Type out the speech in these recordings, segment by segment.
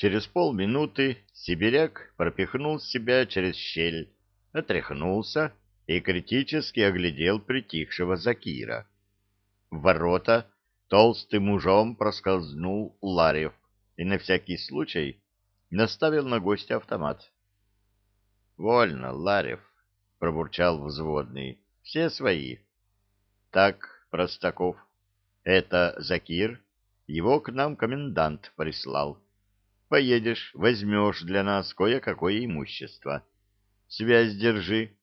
Через полминуты сибиряк пропихнул себя через щель, отряхнулся и критически оглядел притихшего Закира. В ворота толстым ужом проскользнул Ларев и на всякий случай наставил на гостя автомат. — Вольно, Ларев, — пробурчал взводный, — все свои. — Так, Простаков, это Закир, его к нам комендант прислал. — Поедешь, возьмешь для нас кое-какое имущество. Связь держи.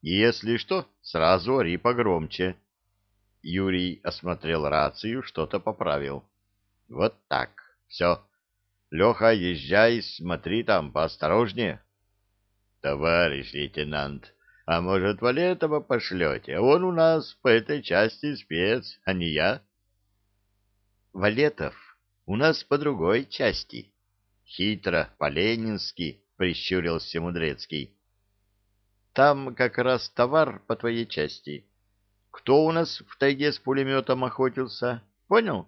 И если что, сразу ори погромче. Юрий осмотрел рацию, что-то поправил. Вот так. Все. Леха, езжай, смотри там поосторожнее. Товарищ лейтенант, а может, Валетова пошлете? Он у нас по этой части спец, а не я. Валетов у нас по другой части, Хитро, по-ленински, прищурился Мудрецкий. Там как раз товар по твоей части. Кто у нас в тайге с пулеметом охотился? Понял?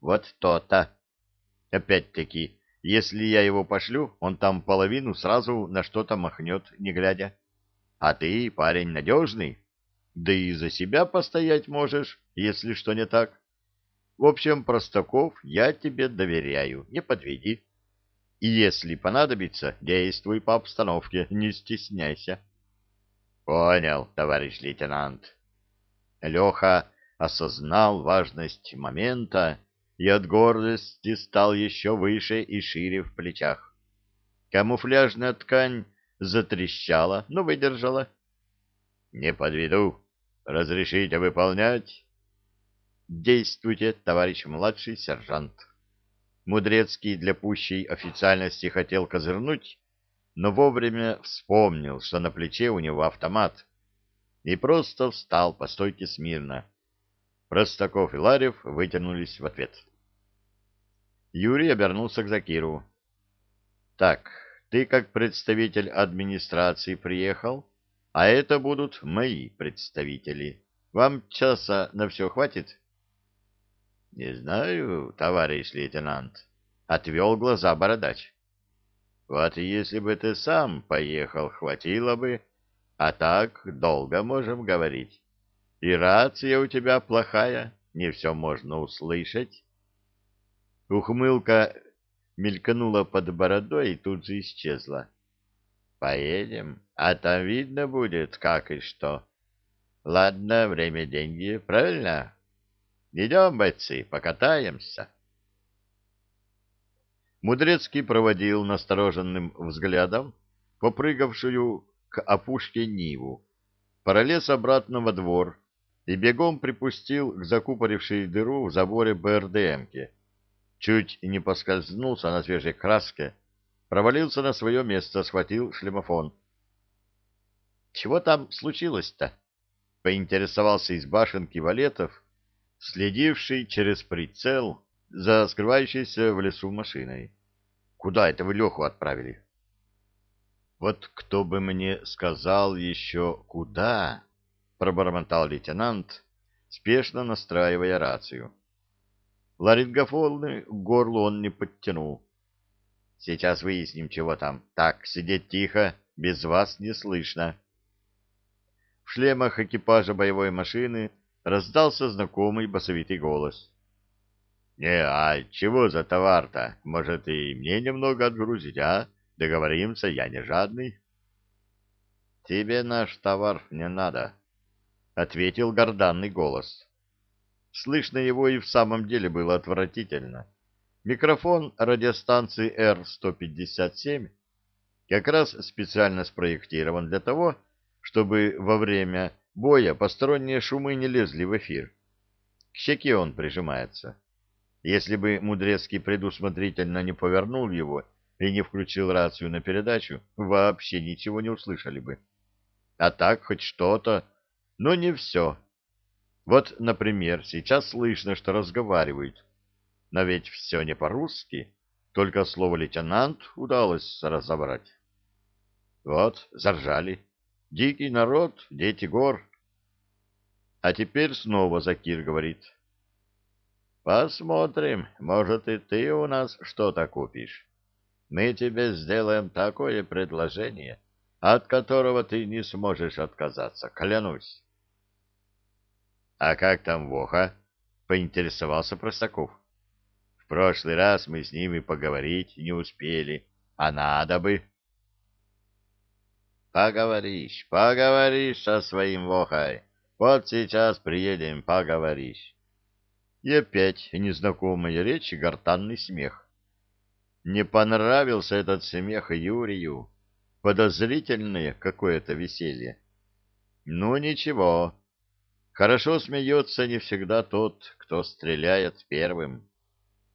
Вот то-то. Опять-таки, если я его пошлю, он там половину сразу на что-то махнет, не глядя. А ты парень надежный, да и за себя постоять можешь, если что не так. В общем, Простаков, я тебе доверяю, не подведи. И если понадобится, действуй по обстановке, не стесняйся. — Понял, товарищ лейтенант. Леха осознал важность момента и от гордости стал еще выше и шире в плечах. Камуфляжная ткань затрещала, но выдержала. — Не подведу. Разрешите выполнять? — Действуйте, товарищ младший сержант. Мудрецкий для пущей официальности хотел козырнуть, но вовремя вспомнил, что на плече у него автомат, и просто встал по стойке смирно. Простаков и Ларев вытянулись в ответ. Юрий обернулся к Закиру. — Так, ты как представитель администрации приехал, а это будут мои представители. Вам часа на все хватит? —— Не знаю, товарищ лейтенант, — отвел глаза бородач. — Вот если бы ты сам поехал, хватило бы, а так долго можем говорить. И рация у тебя плохая, не все можно услышать. Ухмылка мелькнула под бородой и тут же исчезла. — Поедем, а там видно будет, как и что. Ладно, время — деньги, правильно? Идем, бойцы, покатаемся. Мудрецкий проводил настороженным взглядом попрыгавшую к опушке Ниву, пролез обратно во двор и бегом припустил к закупорившей дыру в заборе БРДМки. Чуть не поскользнулся на свежей краске, провалился на свое место, схватил шлемофон. — Чего там случилось-то? — поинтересовался из башенки Валетов, следивший через прицел за скрывающейся в лесу машиной. Куда это вы Леху отправили? Вот кто бы мне сказал еще куда, пробормотал лейтенант, спешно настраивая рацию. Ларингофоны к горлу он не подтянул. Сейчас выясним, чего там. Так, сидеть тихо, без вас не слышно. В шлемах экипажа боевой машины раздался знакомый басовитый голос. — Не, а чего за товар-то? Может, и мне немного отгрузить, а? Договоримся, я не жадный. — Тебе наш товар не надо, — ответил горданный голос. Слышно его и в самом деле было отвратительно. Микрофон радиостанции Р-157 как раз специально спроектирован для того, чтобы во время боя посторонние шумы не лезли в эфир. К щеке он прижимается. Если бы Мудрецкий предусмотрительно не повернул его и не включил рацию на передачу, вообще ничего не услышали бы. А так хоть что-то, но не все. Вот, например, сейчас слышно, что разговаривают. Но ведь все не по-русски, только слово «лейтенант» удалось разобрать. Вот, заржали. Дикий народ, дети гор. А теперь снова Закир говорит. Посмотрим, может, и ты у нас что-то купишь. мы тебе сделаем такое предложение, от которого ты не сможешь отказаться, клянусь. — А как там Воха? — поинтересовался Простаков. — В прошлый раз мы с ними поговорить не успели, а надо бы. — Поговоришь, поговоришь со своим Вохой. Вот сейчас приедем, поговоришь. И опять незнакомая речь и гортанный смех. Не понравился этот смех Юрию. Подозрительное какое-то веселье. Ну, ничего. Хорошо смеется не всегда тот, кто стреляет первым.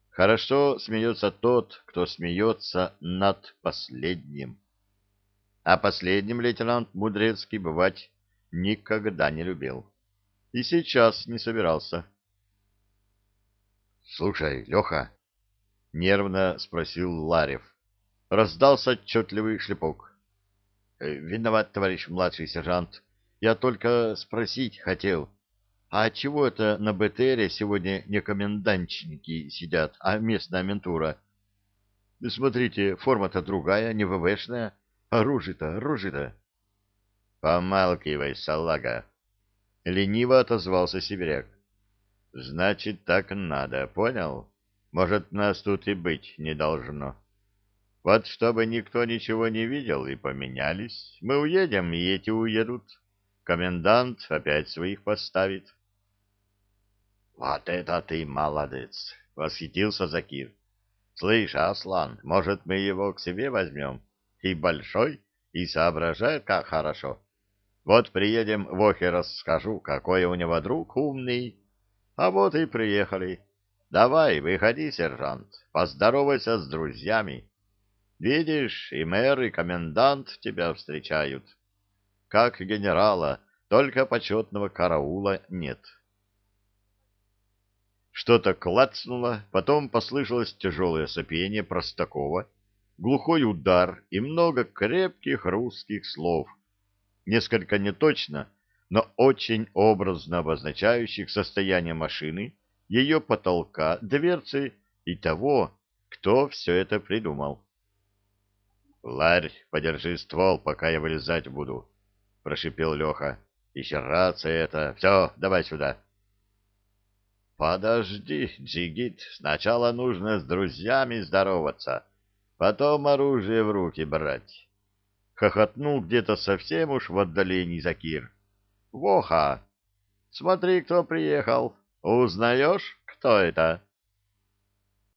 Хорошо смеется тот, кто смеется над последним. А последним лейтенант Мудрецкий бывать никогда не любил. И сейчас не собирался. — Слушай, Леха, — нервно спросил Ларев. Раздался отчетливый шлепок. «Э, — Виноват, товарищ младший сержант. Я только спросить хотел. А чего это на БТРе сегодня не комендантчики сидят, а местная ментура? Смотрите, форма-то другая, не ВВшная. Оружие-то, оружие-то. Помалкивай, салага. Лениво отозвался сибиряк. Значит, так надо, понял? Может, нас тут и быть не должно. Вот чтобы никто ничего не видел и поменялись, мы уедем, и эти уедут. Комендант опять своих поставит. Вот это ты молодец, восхитился Закир. Слышь, Аслан, может, мы его к себе возьмем? И большой, и соображает, как хорошо. Вот приедем в Охе, расскажу, какой у него друг умный. А вот и приехали. Давай, выходи, сержант, поздоровайся с друзьями. Видишь, и мэр, и комендант тебя встречают. Как генерала, только почетного караула нет. Что-то клацнуло, потом послышалось тяжелое сопение Простакова, глухой удар и много крепких русских слов, несколько неточно, но очень образно обозначающих состояние машины, ее потолка, дверцы и того, кто все это придумал. — Ларь, подержи ствол, пока я вылезать буду, — прошипел Леха. — Еще рация это. Все, давай сюда. — Подожди, Джигит, сначала нужно с друзьями здороваться, потом оружие в руки брать. Хохотнул где-то совсем уж в отдалении Закир. Воха! Смотри, кто приехал. Узнаешь, кто это?